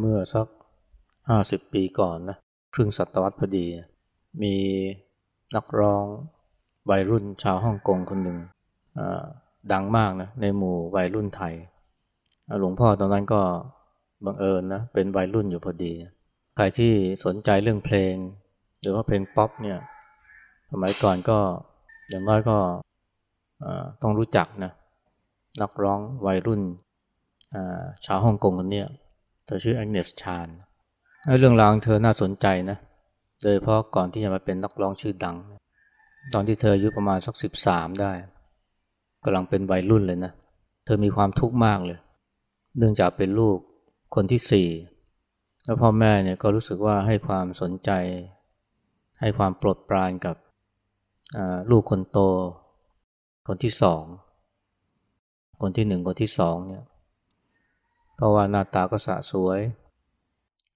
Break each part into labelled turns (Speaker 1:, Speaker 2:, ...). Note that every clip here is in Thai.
Speaker 1: เมื่อสักห้าสิบปีก่อนนะครึ่งศตวรรษพอดี มีนักร้องวัยรุ่นชาวฮ่องกงคนหนึ่งดังมากนะในหมู่วัยรุ่นไทย หลวงพ่อตอนนั้นก็บังเอิญนะเป็นวัยรุ่นอยู่พอดี ใครที่สนใจเรื่องเพลง หรือว่าเพลงป๊อปเนี่ยสมัยก่อนก็อย่างน้อยก็ต้องรู้จักนะนักร้องวัยรุ่นชาวฮ่องกงคนนี้ ธอชื่อแองเนสชานเรื่องราวของเธอน่าสนใจนะ โดยเพราะก่อนที่จะมาเป็นนักร้องชื่อดัง ตอนที่เธออายุประมาณสักสิบสามได้กำลังเป็นวัยรุ่นเลยนะ เธอมีความทุกข์มากเลย เนื่องจากเป็นลูกคนที่สี่แล้วพ่อแม่เนี่ยก็รู้สึกว่าให้ความสนใจ ให้ความโปรดปรานกับลูกคนโต คนที่สอง คนที่หนึ่งคนที่สองเนี่ย เพราะว่าหน้าตาก็สะสวย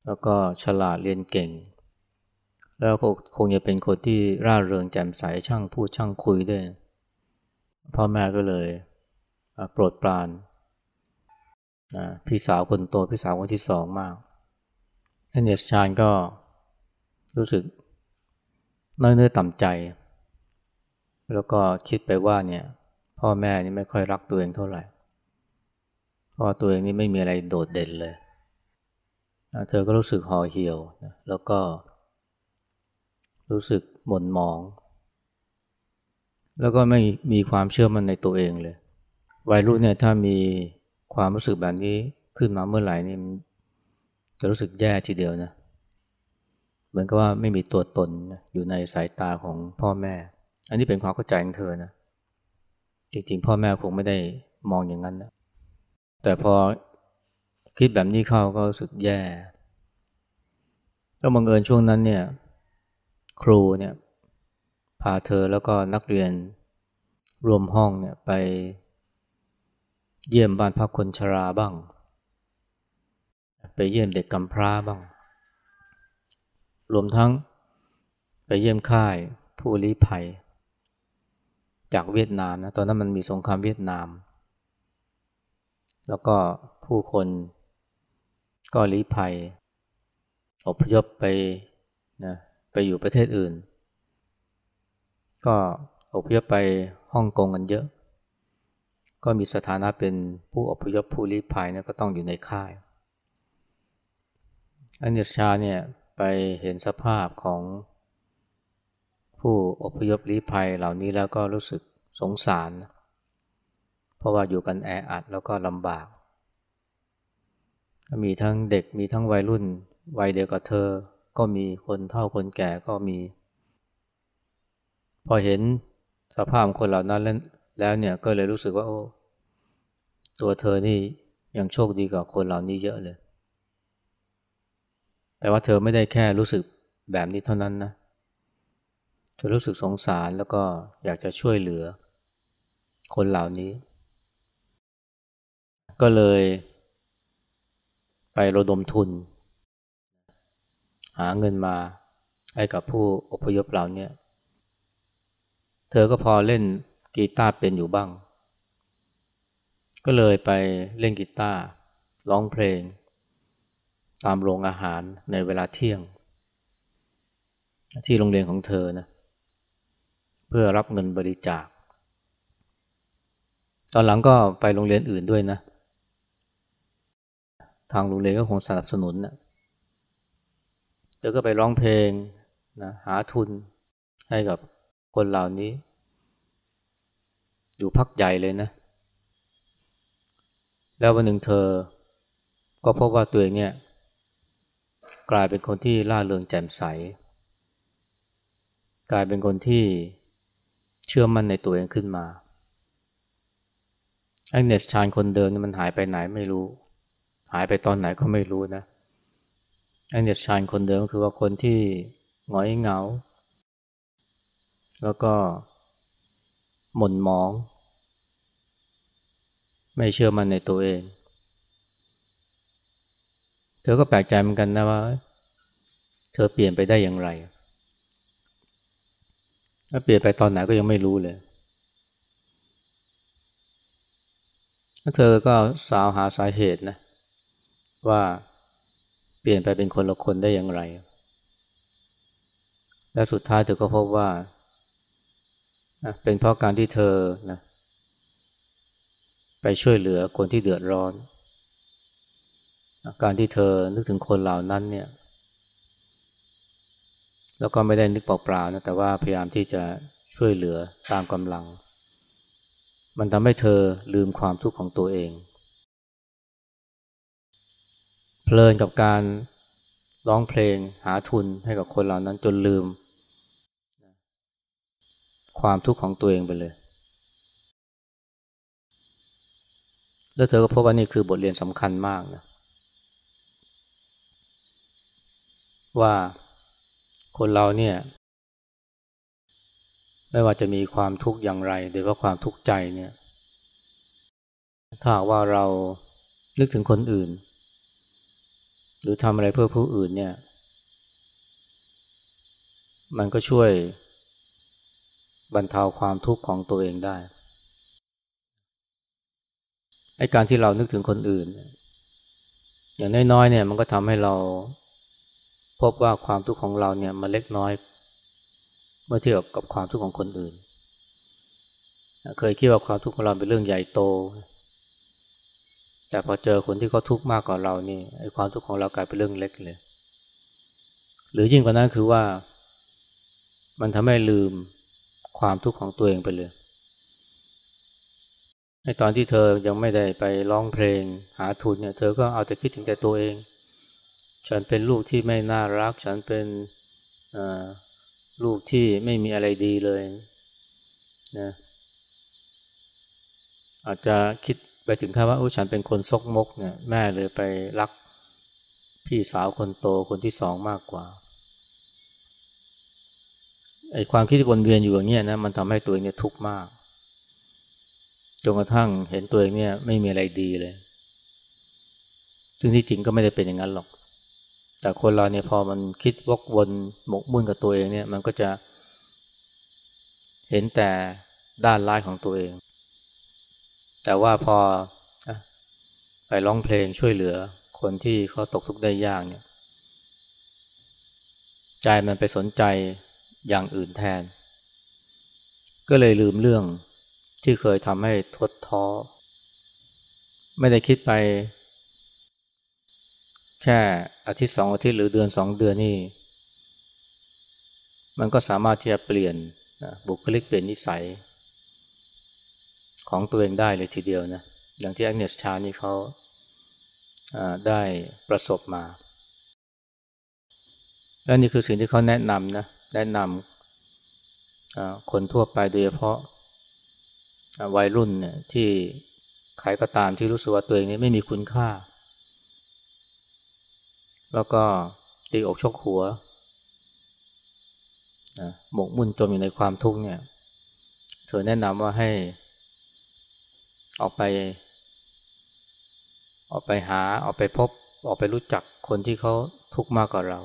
Speaker 1: แล้วก็ฉลาดเรียนเก่ง แล้วก็คงจะเป็นคนที่ร่าเริงแจ่มใสช่างพูดช่างคุยด้วย พ่อแม่ก็เลยโปรดปรานนะพี่สาวคนโตพี่สาวคนที่สองมากเนสชานก็รู้สึกน้อยเนื้อต่ำใจ แล้วก็คิดไปว่าเนี่ย พ่อแม่นี่ไม่ค่อยรักตัวเองเท่าไหร่ เพราะตัวเองนี่ไม่มีอะไรโดดเด่นเลย เธอก็รู้สึกห่อเหี่ยวแล้วก็ รู้สึกหม่นหมอง แล้วก็ไม่มีความเชื่อมั่นในตัวเองเลย วัยรุ่นเนี่ยถ้ามีความรู้สึกแบบนี้ขึ้นมาเมื่อไหร่นี่จะรู้สึกแย่ทีเดียวนะ เหมือนกับว่าไม่มีตัวตนอยู่ในสายตาของพ่อแม่ อันนี้เป็นความเข้าใจของเธอนะ จริงๆ พ่อแม่คงไม่ได้มองอย่างนั้นนะ แต่พอคิดแบบนี้เข้าก็รู้สึกแย่ก็บังเอิญช่วงนั้นเนี่ย ครูเนี่ยพาเธอแล้วก็นักเรียนรวมห้องเนี่ยไปเยี่ยมบ้านพักคนชราบ้าง ไปเยี่ยมเด็กกำพร้าบ้าง รวมทั้งไปเยี่ยมค่ายผู้ลี้ภัย จากเวียดนามนะตอนนั้นมันมีสงครามเวียดนาม แล้วก็ผู้คนก็ลี้ภัย อพยพไปนะไปอยู่ประเทศอื่น ก็อพยพไปฮ่องกงกันเยอะ ก็มีสถานะเป็นผู้อพยพผู้ลี้ภัยนะก็ต้องอยู่ในค่ายอันเนชาเนี่ยไปเห็นสภาพของผู้อพยพลี้ภัยเหล่านี้แล้วก็รู้สึกสงสารนะ ราะว่าอยู่กันแออัดแล้วก็ลำบาก มีทั้งเด็กมีทั้งวัยรุ่น วัยเดียวกับเธอ ก็มีคนเฒ่าคนแก่ก็มี พอเห็นสภาพคนเหล่านั้นแล้วเนี่ยก็เลยรู้สึกว่าโอ้ตัวเธอนี่ยังโชคดีกว่าคนเหล่านี้เยอะเลย แต่ว่าเธอไม่ได้แค่รู้สึกแบบนี้เท่านั้นนะเธอรู้สึกสงสารแล้วก็อยากจะช่วยเหลือ คนเหล่านี้ ก็เลย ไประดมทุน หาเงินมาให้กับผู้อพยพเรานี่ยเธอก็พอเล่นกีตาร์เป็นอยู่บ้าง ก็เลยไปเล่นกีตาร์ร้องเพลง ตามโรงอาหารในเวลาเที่ยง ที่โรงเรียนของเธอนะเพื่อรับเงินบริจาค ตอนหลังก็ไปโรงเรียนอื่นด้วยนะ ทางโรงเรียนก็คงสนับสนุนนะเธอก็ไปร้องเพลงนะหาทุนให้กับคนเหล่านี้ อยู่พักใหญ่เลยนะ แล้ววันหนึ่งเธอ ก็พบว่าตัวเองเนี่ย กลายเป็นคนที่ล่าเริงแจ่มใส กลายเป็นคนที่เชื่อมั่นในตัวเองขึ้นมาไอ้เนสชานคนเดิมนี่มันหายไปไหนไม่รู้ หายไปตอนไหนก็ไม่รู้นะไอ้เนสชานคนเดิมคือว่าคนที่หงอยเหงา แล้วก็หม่นมอง ไม่เชื่อมันในตัวเอง เธอก็แปลกใจเหมือนกันนะว่า เธอเปลี่ยนไปได้อย่างไรถ้าเปลี่ยนไปตอนไหนก็ยังไม่รู้เลยเธอก็สาวหาสาเหตุนะ ว่าเปลี่ยนไปเป็นคนละคนได้อย่างไร และสุดท้ายเธอก็พบว่า เป็นเพราะการที่เธอนะไปช่วยเหลือคนที่เดือดร้อน การที่เธอนึกถึงคนเหล่านั้นเนี่ย แล้วก็ไม่ได้นึกเปล่าๆนะแต่ว่าพยายามที่จะช่วยเหลือตามกำลัง มันทำให้เธอลืมความทุกข์ของตัวเอง เพลินกับการร้องเพลงหาทุนให้กับคนเหล่านั้นจนลืม ความทุกข์ของตัวเองไปเลย แล้วเธอก็พบว่านี่คือบทเรียนสำคัญมากนะ ว่าคนเราเนี่ย ไม่ว่าจะมีความทุกข์อย่างไร โดยเฉพาะความทุกข์ใจเนี่ย ถ้าว่าเรานึกถึงคนอื่น หรือทำอะไรเพื่อผู้อื่นเนี่ย มันก็ช่วยบรรเทาความทุกข์ของตัวเองได้ไอ้การที่เรานึกถึงคนอื่น อย่างน้อยๆเนี่ยมันก็ทำให้เราพบว่าความทุกข์ของเราเนี่ยมันเล็กน้อย เมื่อเทียบกับความทุกข์ของคนอื่น เคยคิดว่าความทุกข์ของเราเป็นเรื่องใหญ่โต แต่พอเจอคนที่เขาทุกข์มากกว่าเรานี่ไอ้ความทุกข์ของเรากลายเป็นเรื่องเล็กเลย หรือยิ่งกว่านั้นคือว่า มันทำให้ลืมความทุกข์ของตัวเองไปเลยในตอนที่เธอยังไม่ได้ไปร้องเพลงหาทุนเนี่ย เธอก็เอาแต่คิดถึงแต่ตัวเอง ฉันเป็นลูกที่ไม่น่ารัก ฉันเป็นลูกที่ไม่มีอะไรดีเลยนะอาจจะคิด ไปถึงขั้นว่าโอ้ฉันเป็นคนซกมกเนี่ยแม่เลยไปรักพี่สาวคนโตคนที่สองมากกว่าไอ้ความคิดที่วนเวียนอยู่อย่างเนี้ยนะมันทำให้ตัวเองเนี่ยทุกข์มากจนกระทั่งเห็นตัวเองเนี่ยไม่มีอะไรดีเลย ซึ่งที่จริงก็ไม่ได้เป็นอย่างนั้นหรอก แต่คนเราเนี่ยพอมันคิดวกวนหมกมุ่นกับตัวเองเนี่ย มันก็จะเห็นแต่ด้านร้ายของตัวเอง แต่ว่าพอไปร้องเพลงช่วยเหลือ คนที่เขาตกทุกข์ได้ยากเนี่ย ใจมันไปสนใจอย่างอื่นแทน ก็เลยลืมเรื่องที่เคยทำให้ทดท้อ ไม่ได้คิดไป แค่อาทิตย์สองอาทิตย์หรือเดือนสองเดือนนี่ มันก็สามารถที่จะเปลี่ยนบุคลิกเปลี่ยนนิสัย ของตัวเองได้เลยทีเดียวนะอย่างที่แอคเนสชานี่เขาได้ประสบมา และนี่คือสิ่งที่เขาแนะนำนะแนะนำคนทั่วไปโดยเฉพาะวัยรุ่นเนี่ยที่ใครก็ตามที่รู้สึกว่าตัวเองนี้ไม่มีคุณค่า แล้วก็ตีอกชกหัวหมกมุ่นจมอยู่ในความทุกข์เนี่ย เธอแนะนำว่าให้ ออกไป ออกไปหาออกไปพบออกไปรู้จักคนที่เขาทุกข์มากกว่าเรา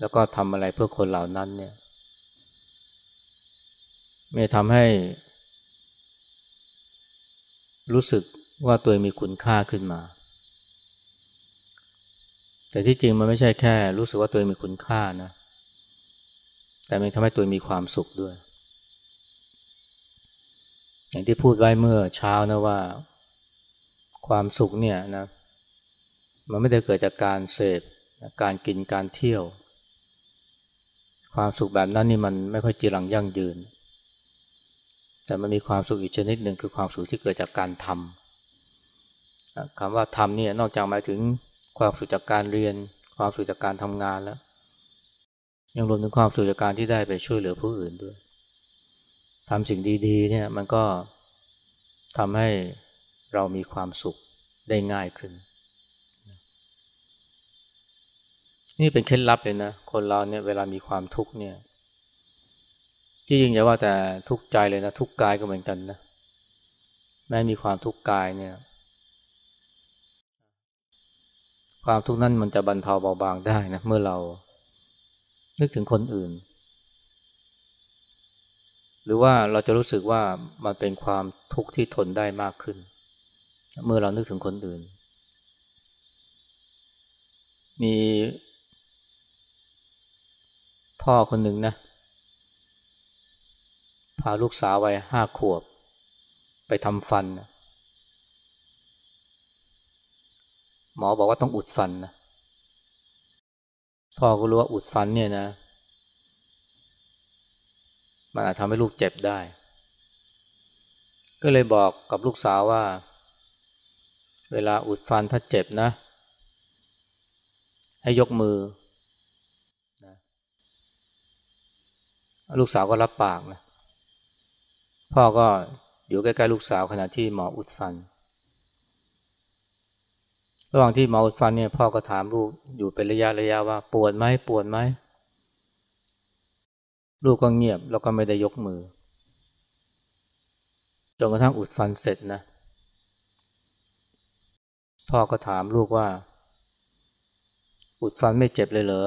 Speaker 1: แล้วก็ทำอะไรเพื่อคนเหล่านั้นเนี่ยไม่ทำให้ รู้สึกว่าตัวเองมีคุณค่าขึ้นมา แต่ที่จริงมันไม่ใช่แค่ รู้สึกว่าตัวเองมีคุณค่านะ แต่มันทำให้ตัวมีความสุขด้วย อย่างที่พูดไว้เมื่อเช้านะว่า ความสุขเนี่ยนะมันไม่ได้เกิดจากการเสพการกินการเที่ยว ความสุขแบบนั้นนี่มันไม่ค่อยจีรังยั่งยืน แต่มันมีความสุขอีกชนิดหนึ่งคือความสุขที่เกิดจากการทำคำว่าทำเนี่ยนอกจากหมายถึงความสุขจากการเรียน ความสุขจากการทำงานแล้ว ยังรวมถึงความสุขจากการที่ได้ไปช่วยเหลือผู้อื่นด้วย ทำสิ่งดีๆเนี่ยมันก็ทำให้เรามีความสุขได้ง่ายขึ้น นี่เป็นเคล็ดลับเลยนะ คนเราเนี่ยเวลามีความทุกข์เนี่ยที่จริงอย่าว่าแต่ทุกข์ใจเลยนะ ทุกข์กายก็เหมือนกันนะแม้มีความทุกข์กายเนี่ย ความทุกข์นั้นมันจะบรรเทาเบาบางได้นะเมื่อเรานึกถึงคนอื่น หรือว่าเราจะรู้สึกว่ามันเป็นความทุกข์ที่ทนได้มากขึ้น เมื่อเรานึกถึงคนอื่น มีพ่อคนหนึ่งนะ พาลูกสาววัยห้าขวบ ไปทำฟันนะหมอบอกว่าต้องอุดฟันนะพ่อก็รู้ว่าอุดฟันเนี่ยนะ มันอาจทำให้ลูกเจ็บได้ ก็เลยบอกกับลูกสาวว่า เวลาอุดฟันถ้าเจ็บนะ ให้ยกมือนะลูกสาวก็รับปากนะ พ่อก็อยู่ใกล้ๆลูกสาวขณะที่หมออุดฟัน ระหว่างที่หมออุดฟันเนี่ยพ่อก็ถามลูกอยู่เป็นระยะระยะว่าปวดไหมปวดไหม ลูกก็เงียบแล้วก็ไม่ได้ยกมือจนกระทั่งอุดฟันเสร็จนะ พ่อก็ถามลูกว่า อุดฟันไม่เจ็บเลยเหรอ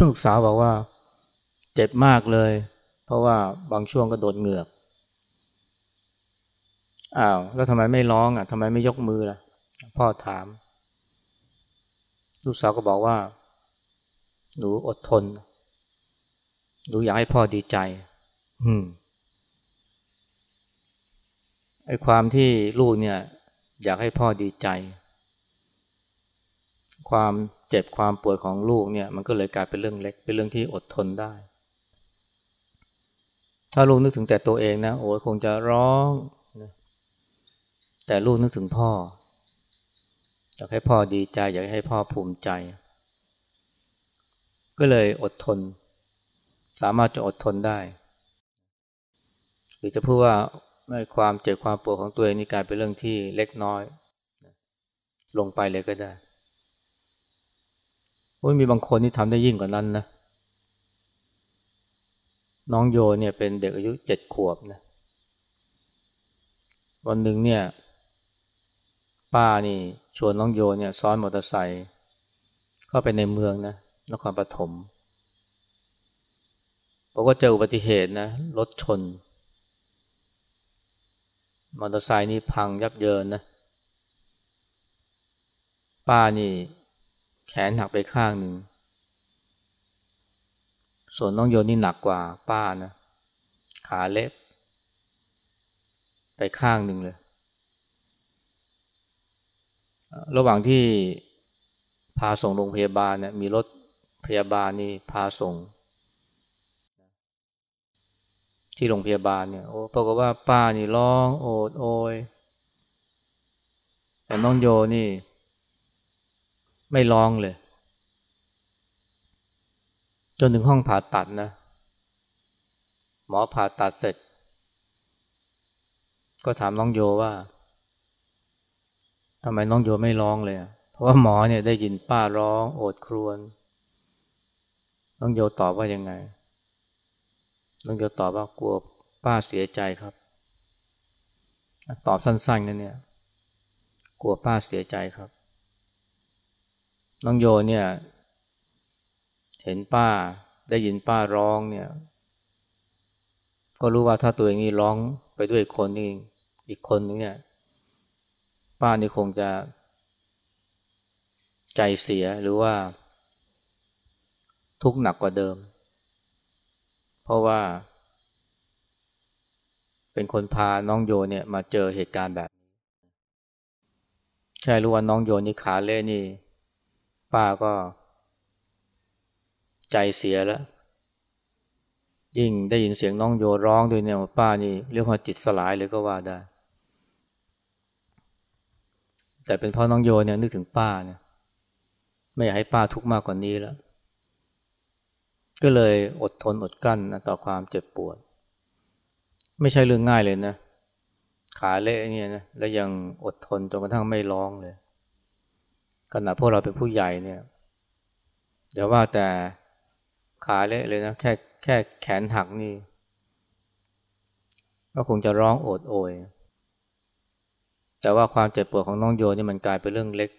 Speaker 1: ลูกสาวบอกว่า เจ็บมากเลย เพราะว่าบางช่วงก็โดนเหงือกอ้าวแล้วทำไมไม่ร้องอะทำไมไม่ยกมือล่ะ พ่อถาม ลูกสาวก็บอกว่า หนูอดทน หนูอยากให้พ่อดีใจ อืมไอ้ความที่ลูกเนี่ย อยากให้พ่อดีใจ ความเจ็บความปวดของลูกเนี่ย มันก็เลยกลายเป็นเรื่องเล็ก เป็นเรื่องที่อดทนได้ ถ้าลูกนึกถึงแต่ตัวเองนะโอ้คงจะร้องนะแต่ลูกนึกถึงพ่อ อยากให้พ่อดีใจ อยากให้พ่อภูมิใจ ก็เลยอดทน สามารถจะอดทนได้ หรือจะพูดว่าไม่ความเจ็บความปวดของตัวเองนี่กลายเป็นเรื่องที่เล็กน้อย ลงไปเลยก็ได้โอ้ยมีบางคนที่ทำได้ยิ่งกว่านั้นนะ น้องโยเนี่ยเป็นเด็กอายุเจ็ดขวบนะวันหนึ่งเนี่ยป้านี่ชวนน้องโยเนี่ยซ้อนมอเตอร์ไซค์เข้าไปในเมืองนะนครปฐม บอกว่าเจออุบัติเหตุนะรถชนมอเตอร์ไซค์นี่พังยับเยินนะ ป้านี่ แขนหักไปข้างหนึ่ง ส่วนน้องโยนนี่หนักกว่าป้านะ ขาเล็บ ไปข้างหนึ่งเลย ระหว่างที่พาส่งโรงพยาบาลเนี่ยมีรถพยาบาลนี่พาส่ง ที่โรงพยาบาลเนี่ยโอ้ปรากฏว่าป้านี่ร้องโอดโอยแต่น้องโยนี่ ไม่ร้องเลย จนถึงห้องผ่าตัดนะ หมอผ่าตัดเสร็จ ก็ถามน้องโยว่าทำไมน้องโยไม่ร้องเลย เพราะว่าหมอเนี่ยได้ยินป้าร้อง โอดครวญน้องโยตอบว่ายังไง น้องโยตอบว่ากลัวป้าเสียใจครับ ตอบสั้นๆนั่นเนี่ย กลัวป้าเสียใจครับ น้องโยเนี่ย เห็นป้าได้ยินป้าร้องเนี่ย ก็รู้ว่าถ้าตัวเองนี่ร้องไปด้วยคนนึงอีกคนนึงเนี่ย ป้านี่คงจะ ใจเสียหรือว่า ทุกข์หนักกว่าเดิม ราะว่า เป็นคนพาน้องโยเนี่ยมาเจอเหตุการณ์แบบนี้แค่รู้ว่าน้องโยนี่ขาเล่นี่ ป้าก็ ใจเสียแล้ว ยิ่งได้ยินเสียงน้องโยร้องด้วยเนี่ยป้านี่เรียกว่าจิตสลายเลยก็ว่าได้ แต่เป็นเพ่อน้องโยเนี่ยนึกถึงป้าเนี่ยไม่อยากให้ป้าทุกข์มากกว่านี้แล้ว ก็เลยอดทนอดกั้นนะต่อความเจ็บปวด ไม่ใช่เรื่องง่ายเลยนะ ขาเละเนี่ยนะแล้วยังอดทนจนกระทั่งไม่ร้องเลยขณะพวกเราเป็นผู้ใหญ่เนี่ยเดี๋ยวว่าแต่ขาเละเลยนะแค่แค่แขนหักนี่ก็คงจะร้องโอดโอย แต่ว่าความเจ็บปวดของน้องโยนี่มันกลายเป็นเรื่องเล็ก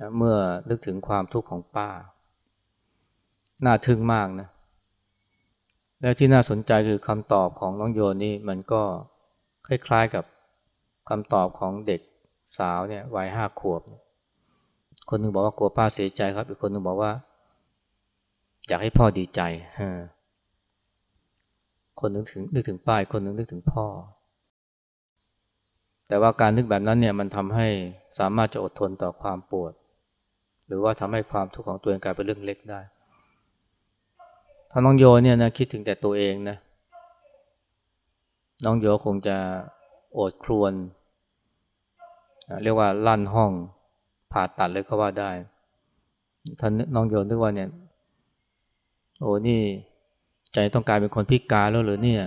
Speaker 1: นะเมื่อนึกถึงความทุกข์ของป้า น่าทึ่งมากนะ และที่น่าสนใจคือคำตอบของน้องโยนนี่มันก็คล้ายๆกับคำตอบของเด็กสาวเนี่ยวัยห้าขวบ คนหนึ่งบอกว่ากลัวป้าเสียใจครับ อีกคนหนึ่งบอกว่า อยากให้พ่อดีใจคนนึกถึงนึกถึงป้าคนนึงนึกถึงพ่อ แต่ว่าการนึกแบบนั้นเนี่ยมันทำให้สามารถจะอดทนต่อความปวด หรือว่าทำให้ความทุกข์ของตัวเองกลายเป็นเรื่องเล็กได้ ถ้าน้องโยเนี่ยนะคิดถึงแต่ตัวเองนะ น้องโยคงจะโอดครวน เรียกว่าลั่นห้องผ่าตัดเลยก็ว่าได้ท่านน้องโยนึกว่าเนี่ย โอ้นี่ใจต้องกลายเป็นคนพิการแล้วหรือเนี่ย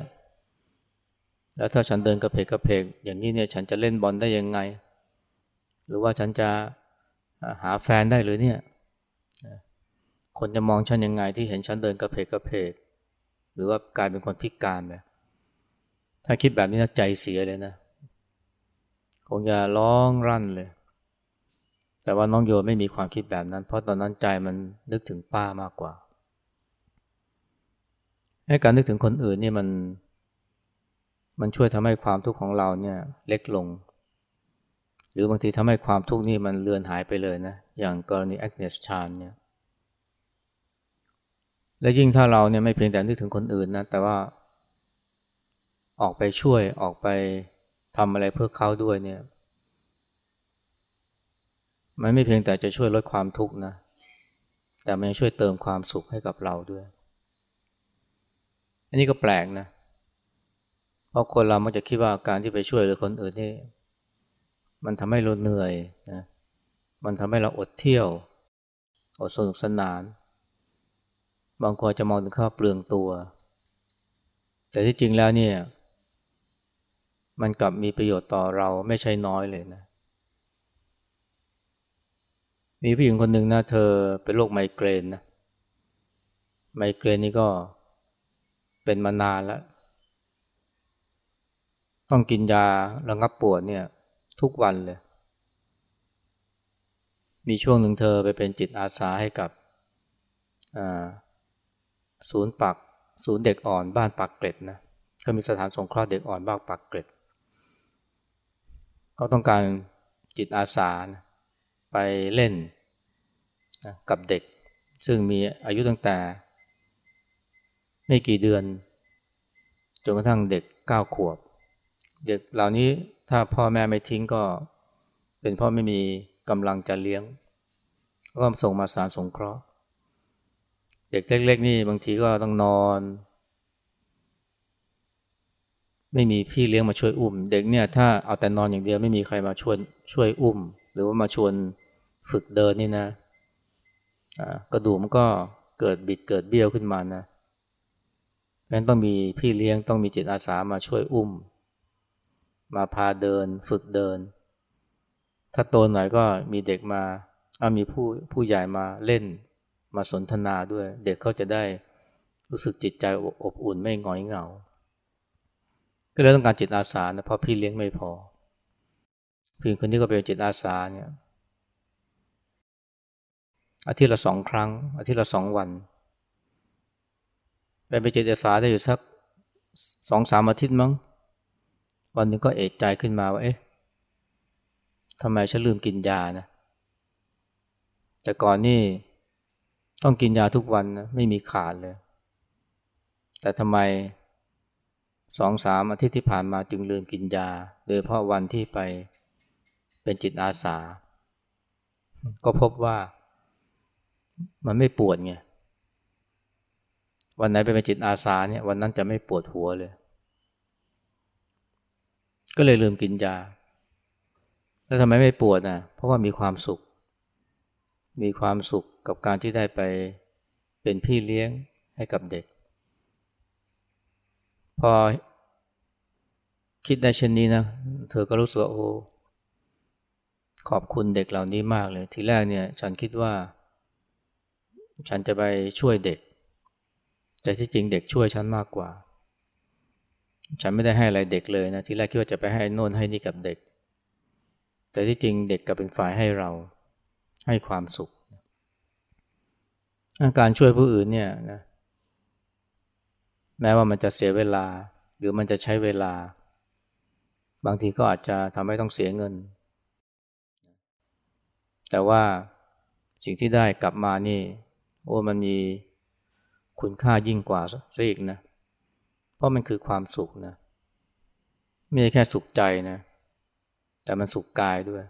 Speaker 1: แล้วถ้าฉันเดินกระเพกกระเพกอย่างนี้เนี่ย ฉันจะเล่นบอลได้ยังไง หรือว่าฉันจะหาแฟนได้หรือเนี่ย คนจะมองฉันยังไงที่เห็นฉันเดินกระเพกกระเพก หรือว่ากลายเป็นคนพิการไปถ้าคิดแบบนี้นะใจเสียเลยนะคงจะร้องรั่นเลย แต่ว่าน้องโยไม่มีความคิดแบบนั้น เพราะตอนนั้นใจมันนึกถึงป้ามากกว่าให้การนึกถึงคนอื่นนี่มัน มันช่วยทำให้ความทุกข์ของเราเนี่ยเล็กลง หรือบางทีทำให้ความทุกข์นี่มันเลือนหายไปเลยนะ อย่างกรณีแอคเนสชานเนี่ย และยิ่งถ้าเราเนี่ยไม่เพียงแต่นึกถึงคนอื่นนะ แต่ว่า ออกไปช่วยออกไปทำอะไรเพื่อเขาด้วยเนี่ย มันไม่เพียงแต่จะช่วยลดความทุกข์นะ แต่มันยังช่วยเติมความสุขให้กับเราด้วย อันนี้ก็แปลกนะ เพราะคนเรามักจะคิดว่าการที่ไปช่วยหรือคนอื่นนี่ มันทำให้เราเหนื่อยนะ มันทำให้เราอดเที่ยว อดสนุกสนาน บางคนจะมองถึงข้าเปลืองตัว แต่ที่จริงแล้วเนี่ย มันกลับมีประโยชน์ต่อเราไม่ใช่น้อยเลยนะ มีผู้หญิงคนหนึ่งนะเธอเป็นโรคไมเกรนนะไมเกรนนี่ก็เป็นมานานแล้วต้องกินยาระงับปวดเนี่ย ทุกวันเลย มีช่วงหนึ่งเธอไปเป็นจิตอาสาให้กับ ศูนย์ปักศูนย์เด็กอ่อนบ้านปักเกร็ดนะก็มีสถานสงเคราะห์เด็กอ่อนบ้านปักเกร็ดเขาต้องการจิตอาสานะไปเล่นนะกับเด็ก ซึ่งมีอายุตั้งแต่ ไม่กี่เดือนจนกระทั่งเด็กเก้าขวบ เด็กเหล่านี้ถ้าพ่อแม่ไม่ทิ้งก็เป็นพ่อไม่มีกำลังจะเลี้ยง ก็ส่งมาสารสงเคราะห์ เด็กเล็กๆนี่บางทีก็ต้องนอน ไม่มีพี่เลี้ยงมาช่วยอุ้ม เด็กเนี่ยถ้าเอาแต่นอนอย่างเดียวไม่มีใครมาช่วยช่วยอุ้ม หรือว่ามาชวนฝึกเดินนี่นะกระดูกมันก็เกิดบิดเกิดเบี้ยวขึ้นมานะงั้นต้องมีพี่เลี้ยงต้องมีจิตอาสามาช่วยอุ้ม มาพาเดินฝึกเดิน ถ้าโตหน่อยก็มีเด็กมาเอามีผู้ผู้ใหญ่มาเล่น มาสนทนาด้วย เด็กเขาจะได้รู้สึกจิตใจอบอุ่นไม่งอยเหงา ก็เลยต้องการจิตอาสานะเพราะพี่เลี้ยงไม่พอพี่คนนี้ก็เป็นจิตอาสาเนี่ยอาทิตย์ละสองครั้ง อาทิตย์ละสองวันไปเป็นจิตอาสาได้อยู่สักสองสามอาทิตย์มั้ง วันนึงก็เอกใจขึ้นมาว่าเอ๊ะทำไมฉันลืมกินยานะ แต่ก่อนนี่ ต้องกินยาทุกวันนะไม่มีขาดเลย แต่ทำไมสองสามอาทิตย์ที่ผ่านมาจึงลืมกินยา โดยเพราะวันที่ไปเป็นจิตอาสา ก็พบว่ามันไม่ปวดไงวันไหนไปเป็นจิตอาสาเนี่ยวันนั้นจะไม่ปวดหัวเลย ก็เลยลืมกินยา แล้วทำไมไม่ปวดนะเพราะว่ามีความสุข มีความสุข กับการที่ได้ไปเป็นพี่เลี้ยงให้กับเด็ก พอคิดได้เช่นนี้นะเธอก็รู้สึกโอ้ขอบคุณเด็กเหล่านี้มากเลย ทีแรกเนี่ยฉันคิดว่า ฉันจะไปช่วยเด็ก แต่ที่จริงเด็กช่วยฉันมากกว่า ฉันไม่ได้ให้อะไรเด็กเลยนะทีแรกคิดว่าจะไปให้โน่นให้นี่กับเด็ก แต่ที่จริงเด็กกับเป็นฝ่ายให้เราให้ความสุข การช่วยผู้อื่นเนี่ยนะแม้ว่ามันจะเสียเวลา หรือมันจะใช้เวลา บางทีก็อาจจะทำให้ต้องเสียเงิน แต่ว่าสิ่งที่ได้กลับมานี่ โอ้มันมีคุณค่ายิ่งกว่าซะอีกนะ เพราะมันคือความสุขนะไม่ใช่แค่สุขใจนะ แต่มันสุขกายด้วย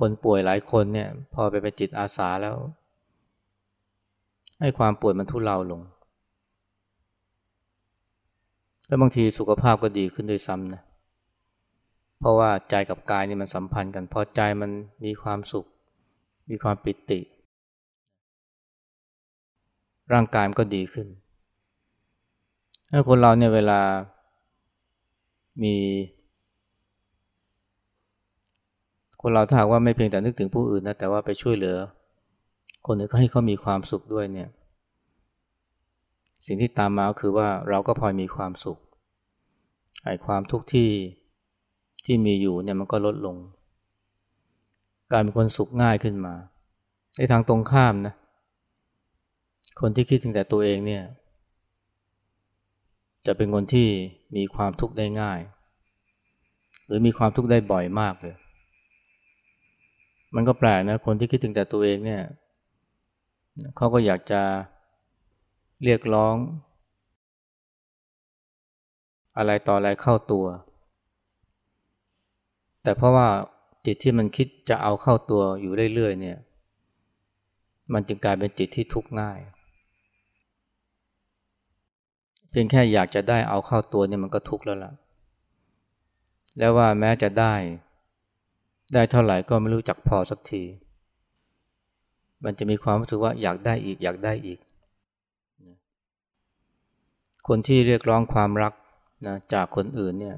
Speaker 1: คนป่วยหลายคนเนี่ย พอไปไปจิตอาสาแล้ว ให้ความป่วยมันทุเลาลง แล้วบางทีสุขภาพก็ดีขึ้นด้วยซ้ำนะ เพราะว่าใจกับกายนี่มันสัมพันธ์กันพอใจมันมีความสุข มีความปิติ ร่างกายมันก็ดีขึ้นถ้าคนเราเนี่ยเวลามีคนเราถ้าหากว่าไม่เพียงแต่นึกถึงผู้อื่นนะแต่ว่าไปช่วยเหลือ คนอื่นก็ให้เขามีความสุขด้วยเนี่ย สิ่งที่ตามมาคือว่าเราก็พลอยมีความสุขไอ้ความทุกข์ที่ที่มีอยู่เนี่ยมันก็ลดลง การเป็นคนสุขง่ายขึ้นมา ในทางตรงข้ามนะ คนที่คิดถึงแต่ตัวเองเนี่ย จะเป็นคนที่มีความทุกข์ได้ง่าย หรือมีความทุกข์ได้บ่อยมากเลย มันก็แปลกนะ คนที่คิดถึงแต่ตัวเองเนี่ย เขาก็อยากจะเรียกร้อง อะไรต่ออะไรเข้าตัว แต่เพราะว่าจิตที่มันคิดจะเอาเข้าตัวอยู่เรื่อยๆเนี่ย มันจึงกลายเป็นจิตที่ทุกข์ง่าย เพียงแค่อยากจะได้เอาเข้าตัวเนี่ยมันก็ทุกข์แล้วล่ะ แล้วว่าแม้จะได้ ได้เท่าไหร่ก็ไม่รู้จักพอสักที มันจะมีความรู้สึกว่าอยากได้อีก อยากได้อีก คนที่เรียกร้องความรักนะจากคนอื่นเนี่ย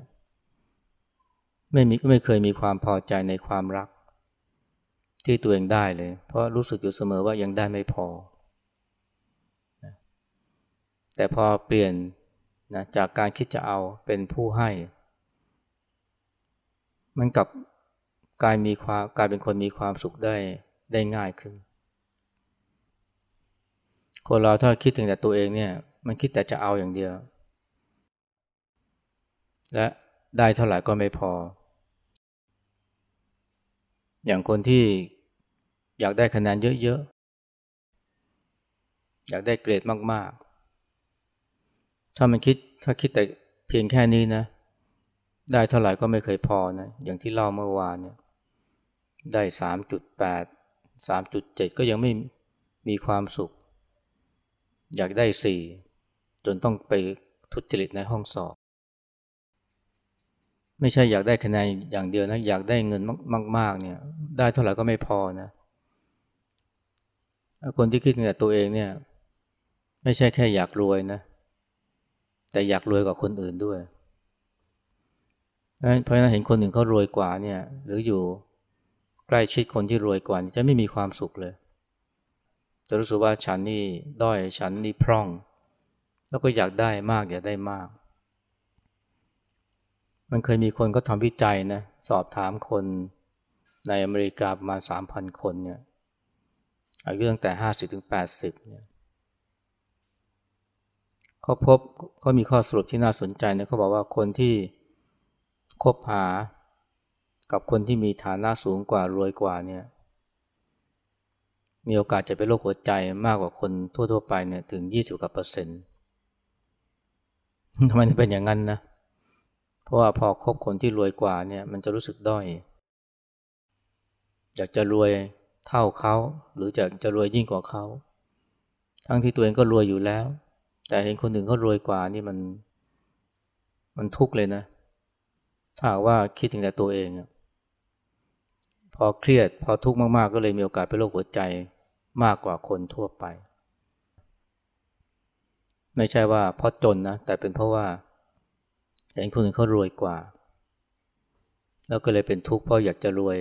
Speaker 1: ไม่มีไม่เคยมีความพอใจในความรัก ที่ตัวเองได้เลย เพราะรู้สึกอยู่เสมอว่ายังได้ไม่พอ แต่พอเปลี่ยนนะจากการคิดจะเอาเป็นผู้ให้ มันกับกลายมีความกลายเป็นคนมีความสุขได้ได้ง่ายขึ้น คนเราถ้าคิดถึงแต่ตัวเองเนี่ย มันคิดแต่จะเอาอย่างเดียว และได้เท่าไหร่ก็ไม่พอ อย่างคนที่อยากได้คะแนนเยอะๆ อยากได้เกรดมากๆ ถ้ามันคิดถ้าคิดแต่เพียงแค่นี้นะ ได้เท่าไหร่ก็ไม่เคยพอนะ อย่างที่เล่าเมื่อวานเนี่ย ได้สามจุดแปดสามจุดเจ็ดก็ยังไม่มีความสุข อยากได้สี่จนต้องไปทุจริตในห้องสอบ ไม่ใช่อยากได้คะแนนอย่างเดียวนะอยากได้เงินมาก ๆ เนี่ย ได้เท่าไหร่ก็ไม่พอนะคนที่คิดแต่ตัวเองเนี่ย ไม่ใช่แค่อยากรวยนะ แต่อยากรวยกว่าคนอื่นด้วย เพราะฉะนั้นเห็นคนอื่นเขารวยกว่าเนี่ย หรืออยู่ใกล้ชิดคนที่รวยกว่าจะไม่มีความสุขเลย จะรู้สึกว่าฉันนี่ด้อยฉันนี่พร่อง แล้วก็อยากได้มากอยากได้มาก มันเคยมีคนก็ทำวิจัยนะสอบถามคนในอเมริกาประมาณสามพันคนเนี่ยอายุตั้งแต่ห้าสิบถึงแปดสิบเนี่ยเขาพบก็มีข้อสรุปที่น่าสนใจนะเขาบอกว่าคนที่คบหากับคนที่มีฐานะสูงกว่ารวยกว่าเนี่ย มีโอกาสจะเป็นโรคหัวใจมากกว่าคนทั่วๆไปเนี่ยถึงยี่สิบกว่าเปอร์เซ็นต์ทำไมถึงเป็นอย่างนั้นนะ เพราะว่าพอคบคนที่รวยกว่าเนี่ยมันจะรู้สึกด้อย อยากจะรวยเท่าเขา หรือจะจะรวยยิ่งกว่าเขา ทั้งที่ตัวเองก็รวยอยู่แล้ว แต่เห็นคนอื่นเขารวยกว่านี่มัน มันทุกข์เลยนะ ถ้าว่าคิดถึงแต่ตัวเอง พอเครียดพอทุกข์มากๆ ก็เลยมีโอกาสเป็นโรคหัวใจ มากกว่าคนทั่วไป ไม่ใช่ว่าเพราะจนนะ แต่เป็นเพราะว่าเห็นคนอื่นเขารวยกว่า แล้วก็เลยเป็นทุกข์เพราะอยากจะรวย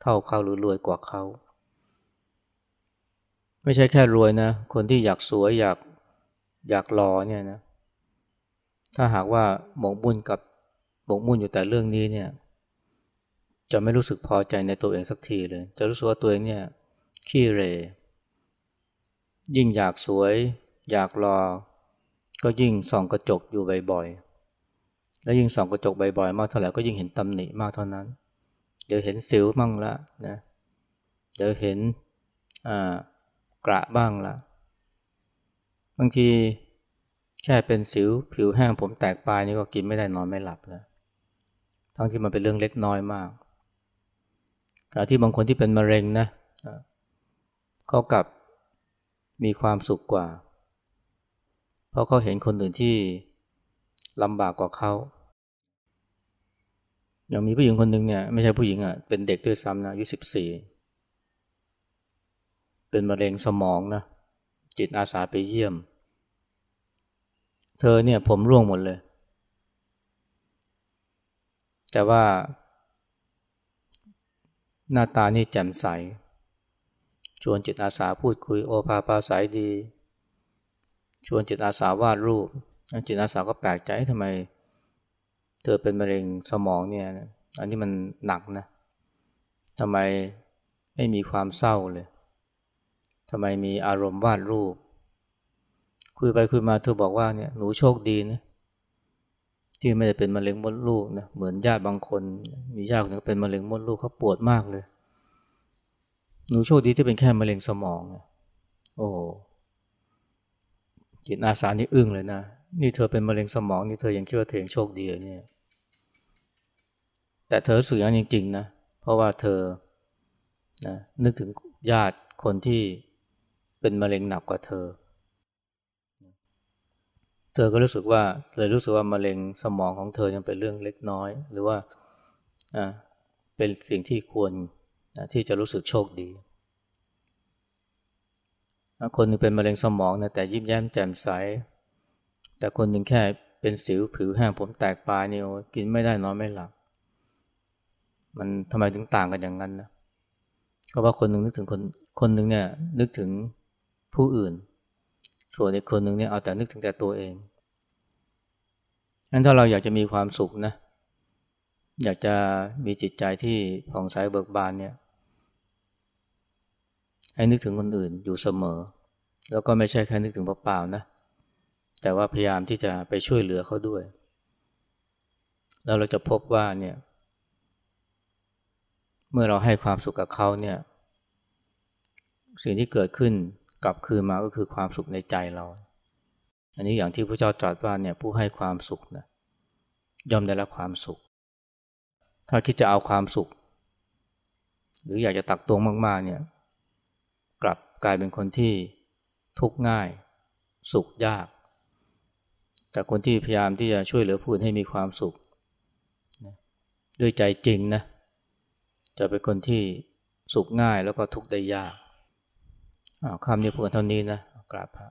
Speaker 1: เท่าเขาหรือรวยกว่าเขา ไม่ใช่แค่รวยนะ คนที่อยากสวยอยากอยากรอเนี่ยนะ ถ้าหากว่าหมกมุ่นกับหมกมุ่นอยู่แต่เรื่องนี้เนี่ย จะไม่รู้สึกพอใจในตัวเองสักทีเลย จะรู้สึกว่าตัวเองเนี่ยขี้เร ยิ่งอยากสวย อยากรอ ก็ยิ่งส่องกระจกอยู่บ่อยๆ แล้วยิ่งส่องกระจกบ่อยๆ มากเท่าไหร่ก็ยิ่งเห็นตำหนิมากเท่านั้น เดี๋ยวเห็นสิวมั่งละนะ เดี๋ยวเห็นกระบ้างละบางทีแค่เป็นสิวผิวแห้งผมแตกปลายนี่ก็กินไม่ได้นอนไม่หลับแล้วทั้งที่มันเป็นเรื่องเล็กน้อยมากแต่ที่บางคนที่เป็นมะเร็งนะเขากลับ มีความสุขกว่า เพราะเขาเห็นคนอื่นที่ลำบากกว่าเขาอย่างมีผู้หญิงคนหนึ่งเนี่ยไม่ใช่ผู้หญิงอะเป็นเด็กด้วยซ้ำนะอายุสิบสี่เป็นมะเร็งสมองนะจิตอาสาไปเยี่ยม เธอเนี่ยผมร่วงหมดเลย แต่ว่า หน้าตานี่แจ่มใส ชวนจิตอาสาพูดคุยโอภาปาสายดี ชวนจิตอาสาวาดรูป จิตอาสาก็แปลกใจทำไม เธอเป็นมะเร็งสมองเนี่ยอันนี้มันหนักนะทำไมไม่มีความเศร้าเลยทำไมมีอารมณ์วาดรูป คุยไปคุยมาเธอบอกว่าเนี่ยหนูโชคดีนะที่ไม่ได้เป็นมะเร็งมดลูกนะเหมือนญาติบางคน มีญาติคนนึงเป็นมะเร็งมดลูกเขาปวดมากเลย หนูโชคดีที่เป็นแค่มะเร็งสมอง โอ้จิตอาสานี่อึ้งเลยนะ นี่เธอเป็นมะเร็งสมอง นี่เธอยังคิดว่าเธอโชคดีเนี่ย แต่เธอสื่ออย่างจริง ๆ นะ เพราะว่าเธอนะนึกถึงญาติคนที่เป็นมะเร็งหนักกว่าเธอ เธอก็รู้สึกว่าเลยรู้สึกว่ามะเร็งสมองของเธอยังเป็นเรื่องเล็กน้อย หรือว่าเป็นสิ่งที่ควร ที่จะรู้สึกโชคดีคนนึงเป็นมะเร็งสมองนะแต่ยิ้มแย้มแจ่มใส แต่คนหนึ่งแค่เป็นสิวผิวแห้งผมแตกปลายนี่กินไม่ได้นอนไม่หลับ มันทำไมถึงต่างกันอย่างนั้นนะก็ว่าคนหนึ่งนึกถึงคนคนหนึ่งเนี่ยนึกถึงผู้อื่น ส่วนอีกคนหนึ่งเนี่ยเอาแต่นึกถึงแต่ตัวเองงั้นถ้าเราอยากจะมีความสุขนะ อยากจะมีจิตใจที่ผ่องใสเบิกบานเนี่ย ให้นึกถึงคนอื่นอยู่เสมอ แล้วก็ไม่ใช่แค่นึกถึงเปล่าๆนะ แต่ว่าพยายามที่จะไปช่วยเหลือเขาด้วย แล้วเราจะพบว่าเนี่ย เมื่อเราให้ความสุขกับเขาเนี่ย สิ่งที่เกิดขึ้นกลับคืนมาก็คือความสุขในใจเรา อันนี้อย่างที่พระเจ้าตรัสว่าเนี่ยผู้ให้ความสุขนะย่อมได้รับความสุข ถ้าคิดจะเอาความสุข หรืออยากจะตักตวงมากๆเนี่ย กลับกลายเป็นคนที่ทุกข์ง่าย สุขยาก แต่คนที่พยายามที่จะช่วยเหลือผู้อื่นให้มีความสุข ด้วยใจจริงนะจะเป็นคนที่สุขง่ายแล้วก็ทุกข์ได้ยากคำนี้พูดกันเท่านี้นะกราบพระ